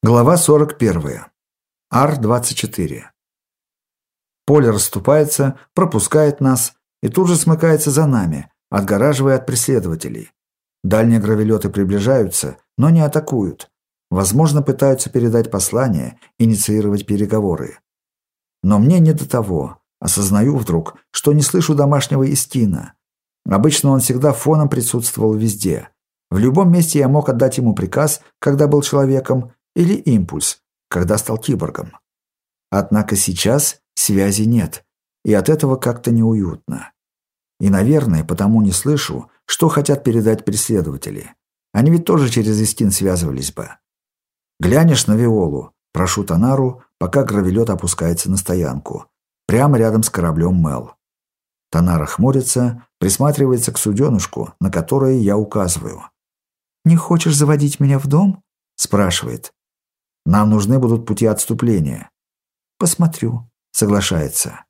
Глава 41. Ар-24. Поле расступается, пропускает нас и тут же смыкается за нами, отгораживая от преследователей. Дальние гравелеты приближаются, но не атакуют. Возможно, пытаются передать послание, инициировать переговоры. Но мне не до того. Осознаю вдруг, что не слышу домашнего Истина. Обычно он всегда фоном присутствовал везде. В любом месте я мог отдать ему приказ, когда был человеком, или импульс, когда стал киборгом. Однако сейчас связи нет, и от этого как-то неуютно. И, наверное, потому не слышу, что хотят передать преследователи. Они ведь тоже через Истин связывались бы. Глянешь на Виолу, прошу Танару, пока гравелет опускается на стоянку, прямо рядом с кораблем Мел. Танара хмурится, присматривается к суденушку, на которое я указываю. «Не хочешь заводить меня в дом?» – спрашивает. Нам нужны будут пути отступления. Посмотрю, соглашается.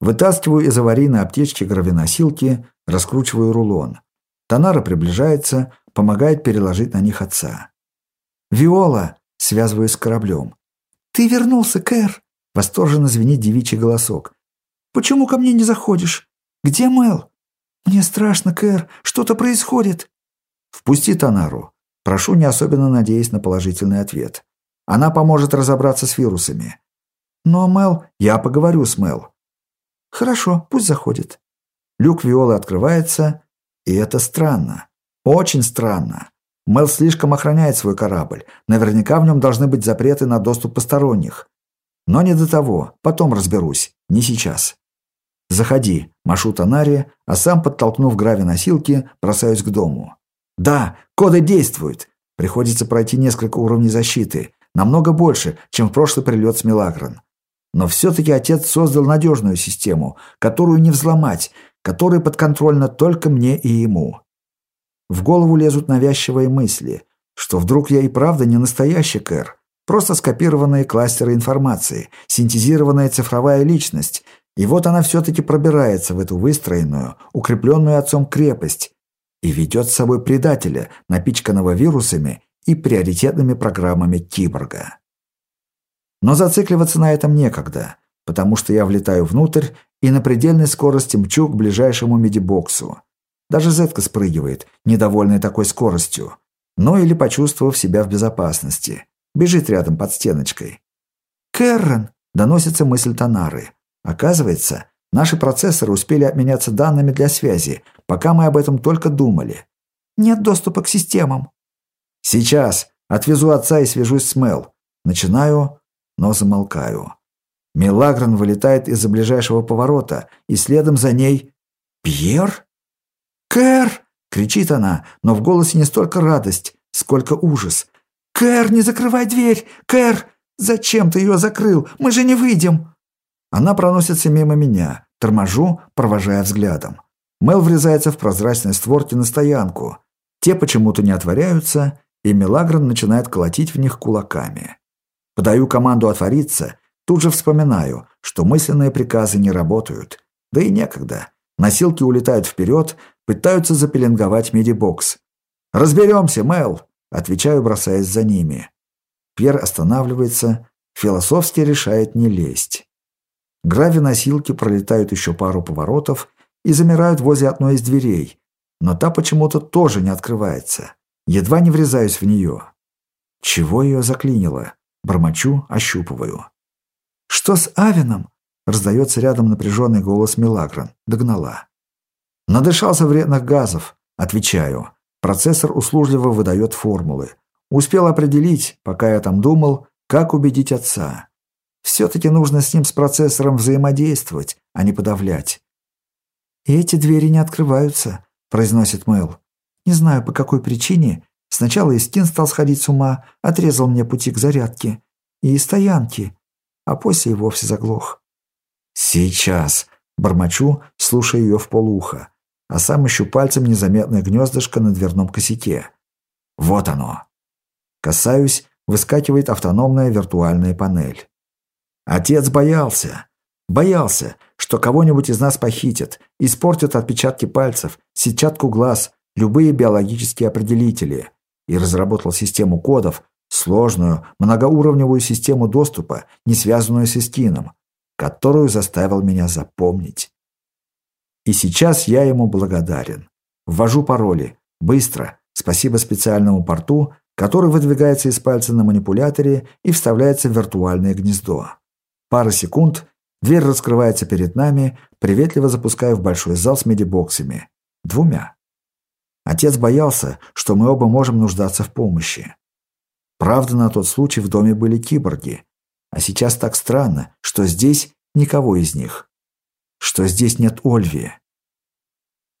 Вытаскиваю из аварийной аптечки гравиносилки, раскручиваю рулон. Танара приближается, помогает переложить на них отца. «Виола!» — связываюсь с кораблем. «Ты вернулся, Кэр!» — восторженно звенит девичий голосок. «Почему ко мне не заходишь? Где Мел?» «Мне страшно, Кэр, что-то происходит!» «Впусти Танару!» Прошу, не особенно надеясь на положительный ответ. Она поможет разобраться с вирусами. Но Мел... Я поговорю с Мел. Хорошо, пусть заходит. Люк Виолы открывается, и это странно. Очень странно. Мел слишком охраняет свой корабль. Наверняка в нем должны быть запреты на доступ посторонних. Но не до того. Потом разберусь. Не сейчас. «Заходи», – машу Танари, а сам, подтолкнув грави-носилки, бросаюсь к дому. «Да, коды действуют. Приходится пройти несколько уровней защиты. Намного больше, чем в прошлый прилет с Милагрон. Но все-таки отец создал надежную систему, которую не взломать, которая подконтрольна только мне и ему. В голову лезут навязчивые мысли, что вдруг я и правда не настоящий Кэр, просто скопированные кластеры информации, синтезированная цифровая личность, и вот она все-таки пробирается в эту выстроенную, укрепленную отцом крепость и ведет с собой предателя, напичканного вирусами и приоритетными программами киборга. Но зацикливаться на этом некогда, потому что я влетаю внутрь и на предельной скорости мчу к ближайшему медибоксу. Даже Зетка спрыгивает, недовольная такой скоростью, но или почувствовав себя в безопасности. Бежит рядом под стеночкой. «Кэррон!» – доносится мысль Танары. Оказывается, наши процессоры успели обменяться данными для связи, пока мы об этом только думали. «Нет доступа к системам». «Сейчас. Отвезу отца и свяжусь с Мел. Начинаю, но замолкаю. Мелагрон вылетает из-за ближайшего поворота, и следом за ней... «Пьер?» «Кэр!» — кричит она, но в голосе не столько радость, сколько ужас. «Кэр, не закрывай дверь! Кэр! Зачем ты ее закрыл? Мы же не выйдем!» Она проносится мимо меня, торможу, провожая взглядом. Мел врезается в прозрачные створки на стоянку. Те почему-то не отворяются, и Мелагрон начинает колотить в них кулаками. Подаю команду отвориться, тут же вспоминаю, что мысленные приказы не работают. Да и некогда. Носилки улетают вперед, пытаются запеленговать медибокс. «Разберемся, Мел!» – отвечаю, бросаясь за ними. Пьер останавливается, философски решает не лезть. Грави-носилки пролетают еще пару поворотов и замирают возле одной из дверей, но та почему-то тоже не открывается. Едва не врезаюсь в нее. Чего ее заклинило? Бормочу, ощупываю. «Что с Авином?» Раздается рядом напряженный голос Мелагрон. Догнала. «Надышался вредных газов», — отвечаю. Процессор услужливо выдает формулы. Успел определить, пока я там думал, как убедить отца. Все-таки нужно с ним с процессором взаимодействовать, а не подавлять. «И эти двери не открываются», — произносит Мэл. Не знаю, по какой причине. Сначала Искин стал сходить с ума, отрезал мне пути к зарядке. И стоянки. А после и вовсе заглох. «Сейчас!» – бормочу, слушая ее в полуха, а сам ищу пальцем незаметное гнездышко на дверном косяке. Вот оно. Касаюсь, выскакивает автономная виртуальная панель. Отец боялся. Боялся, что кого-нибудь из нас похитят, испортят отпечатки пальцев, сетчатку глаз, любые биологические определители и разработал систему кодов, сложную, многоуровневую систему доступа, не связанную с Истином, которую заставил меня запомнить. И сейчас я ему благодарен. Ввожу пароли. Быстро. Спасибо специальному порту, который выдвигается из пальца на манипуляторе и вставляется в виртуальное гнездо. Пара секунд, дверь раскрывается перед нами, приветливо запуская в большой зал с медибоксами. Двумя. Отец боялся, что мы оба можем нуждаться в помощи. Правда, на тот случай в доме были киборги. А сейчас так странно, что здесь никого из них. Что здесь нет Ольви.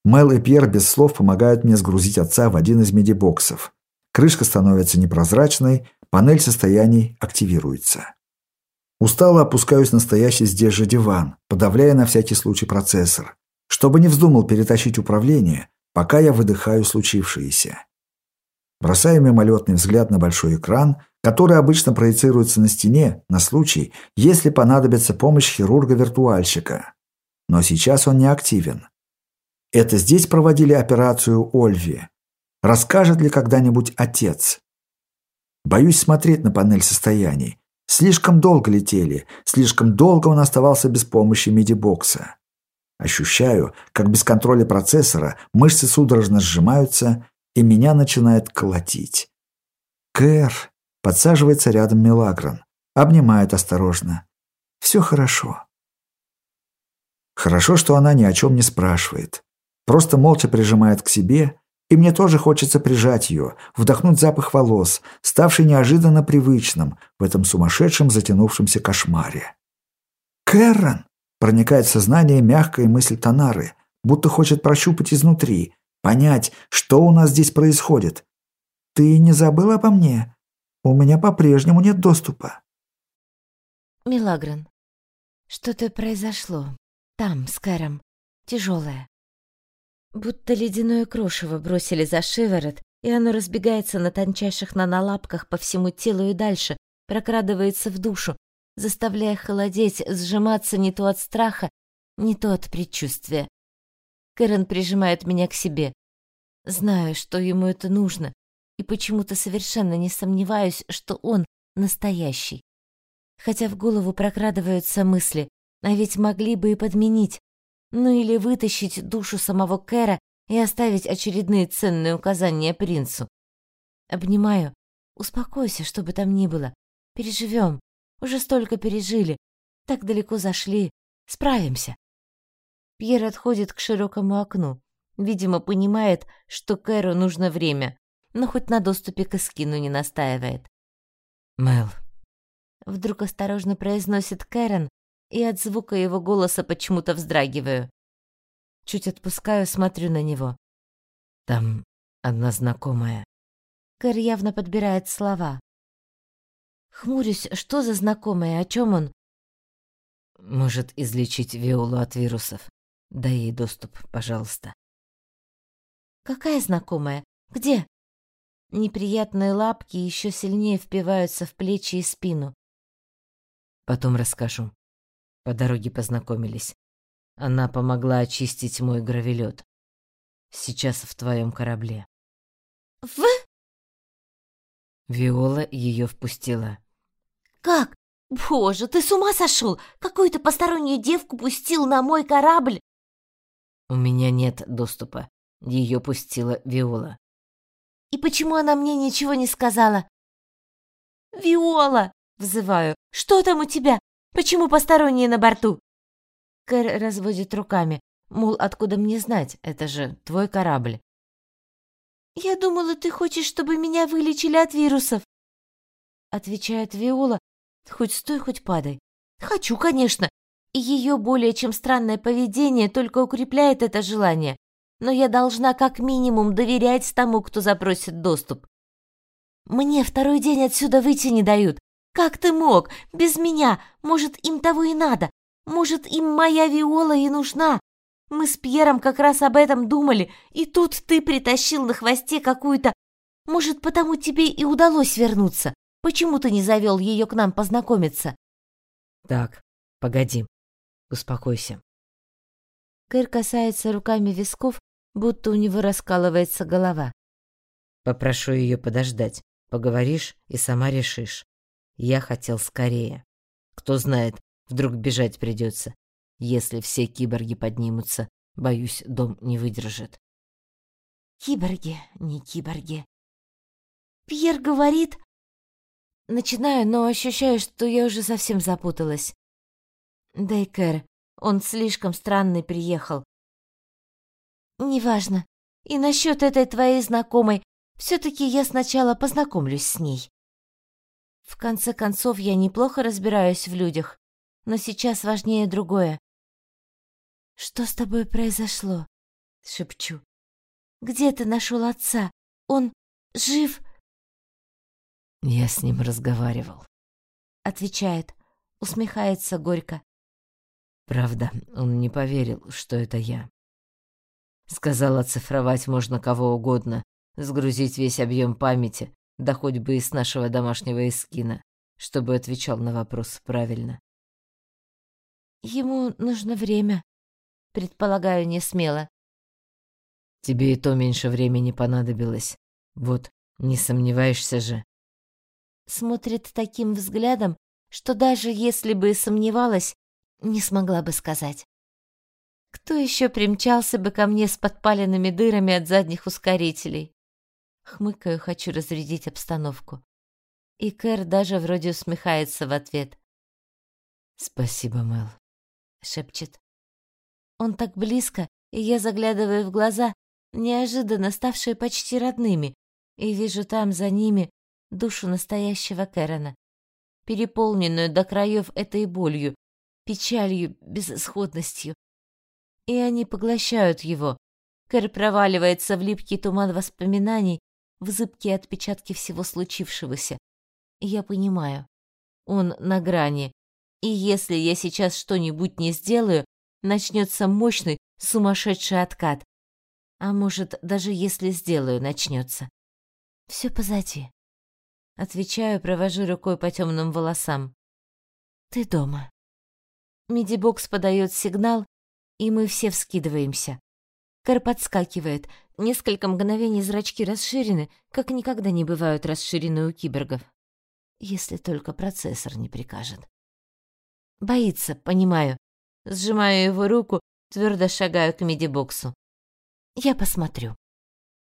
Мел и Пьер без слов помогают мне сгрузить отца в один из медибоксов. Крышка становится непрозрачной, панель состояний активируется. Устало опускаюсь на стоящий здесь же диван, подавляя на всякий случай процессор, чтобы не вздумал перетащить управление, пока я выдыхаю случившееся. Бросаю мимолетный взгляд на большой экран, который обычно проецируется на стене на случай, если понадобится помощь хирурга-виртуальщика. Но сейчас он не активен. Это здесь проводили операцию Ольви. Расскажет ли когда-нибудь отец? Боюсь смотреть на панель состояний. Слишком долго летели, слишком долго он оставался без помощи миди-бокса. Ощущаю, как без контроля процессора мышцы судорожно сжимаются, и меня начинает колотить. Кэр подсаживается рядом Мелагрон, обнимает осторожно. Все хорошо. Хорошо, что она ни о чем не спрашивает. Просто молча прижимает к себе, и мне тоже хочется прижать ее, вдохнуть запах волос, ставший неожиданно привычным в этом сумасшедшем затянувшемся кошмаре. «Кэррон!» — проникает в сознание мягкая мысль Танары, будто хочет прощупать изнутри, понять, что у нас здесь происходит. «Ты не забыл обо мне? У меня по-прежнему нет доступа». «Милагрен, что-то произошло. Там, с Кэром. Тяжелое. Будто ледяное крошево бросили за шиворот, и оно разбегается на тончайших нанолапках по всему телу и дальше, прокрадывается в душу, заставляя холодеть, сжиматься не то от страха, не то от предчувствия. Кэрон прижимает меня к себе. Знаю, что ему это нужно, и почему-то совершенно не сомневаюсь, что он настоящий. Хотя в голову прокрадываются мысли, а ведь могли бы и подменить, ну или вытащить душу самого Кэра и оставить очередные ценные указания принцу. Обнимаю. Успокойся, что бы там ни было. Переживем. Уже столько пережили. Так далеко зашли. Справимся. Пьер отходит к широкому окну. Видимо, понимает, что Кэру нужно время, но хоть на доступе к эскину не настаивает. «Мэл». Вдруг осторожно произносит Кэрон, и от звука его голоса почему-то вздрагиваю. Чуть отпускаю, смотрю на него. Там одна знакомая. Кэр явно подбирает слова. Хмурюсь, что за знакомая, о чем он? Может излечить Виолу от вирусов. Дай ей доступ, пожалуйста. Какая знакомая? Где? Неприятные лапки еще сильнее впиваются в плечи и спину. Потом расскажу. По дороге познакомились. Она помогла очистить мой гравелет. Сейчас в твоем корабле. В? Виола ее впустила. Как? Боже, ты с ума сошел? Какую-то постороннюю девку пустил на мой корабль? У меня нет доступа. Ее пустила Виола. И почему она мне ничего не сказала? Виола, взываю. Что там у тебя? Почему посторонние на борту?» Кэр разводит руками, мол, откуда мне знать, это же твой корабль. «Я думала, ты хочешь, чтобы меня вылечили от вирусов», отвечает Виола, хоть стой, хоть падай. «Хочу, конечно, и ее более чем странное поведение только укрепляет это желание, но я должна как минимум доверять тому, кто запросит доступ. Мне второй день отсюда выйти не дают, как ты мог? Без меня? Может, им того и надо? Может, им моя Виола и нужна? Мы с Пьером как раз об этом думали, и тут ты притащил на хвосте какую-то... Может, потому тебе и удалось вернуться? Почему ты не завел ее к нам познакомиться?» «Так, погоди. Успокойся». Кэр касается руками висков, будто у него раскалывается голова. «Попрошу ее подождать. Поговоришь и сама решишь. Я хотел скорее. Кто знает, вдруг бежать придется. Если все киборги поднимутся, боюсь, дом не выдержит. Киборги, не киборги. Пьер говорит... Начинаю, но ощущаю, что я уже совсем запуталась. Дейкер, он слишком странный приехал. Неважно. И насчет этой твоей знакомой, все-таки я сначала познакомлюсь с ней. В конце концов, я неплохо разбираюсь в людях, но сейчас важнее другое. «Что с тобой произошло?» — шепчу. «Где ты нашел отца? Он жив?» «Я с ним разговаривал», — отвечает, усмехается горько. Правда, он не поверил, что это я. Сказал, оцифровать можно кого угодно, сгрузить весь объем памяти, да хоть бы из нашего домашнего эскина, чтобы отвечал на вопрос правильно. Ему нужно время, предполагаю не смело. Тебе и то меньше времени понадобилось. Вот, не сомневаешься же. Смотрит таким взглядом, что даже если бы сомневалась, не смогла бы сказать. Кто еще примчался бы ко мне с подпаленными дырами от задних ускорителей? Хмыкаю, хочу разрядить обстановку. И Кэр даже вроде усмехается в ответ. «Спасибо, Мэл», — шепчет. Он так близко, и я заглядываю в глаза, неожиданно ставшие почти родными, и вижу там за ними душу настоящего Кэрона, переполненную до краев этой болью, печалью, безысходностью. И они поглощают его. Кэр проваливается в липкий туман воспоминаний, в зыбкие отпечатки всего случившегося. Я понимаю, он на грани. И если я сейчас что-нибудь не сделаю, начнется мощный, сумасшедший откат. А может, даже если сделаю, начнется. Все позади. Отвечаю, провожу рукой по темным волосам. Ты дома. Мидибокс подает сигнал, и мы все вскидываемся. Кэр подскакивает. Несколько мгновений зрачки расширены, как никогда не бывают расширены у киборгов. Если только процессор не прикажет. Боится, понимаю. Сжимаю его руку, твердо шагаю к мидибоксу. Я посмотрю.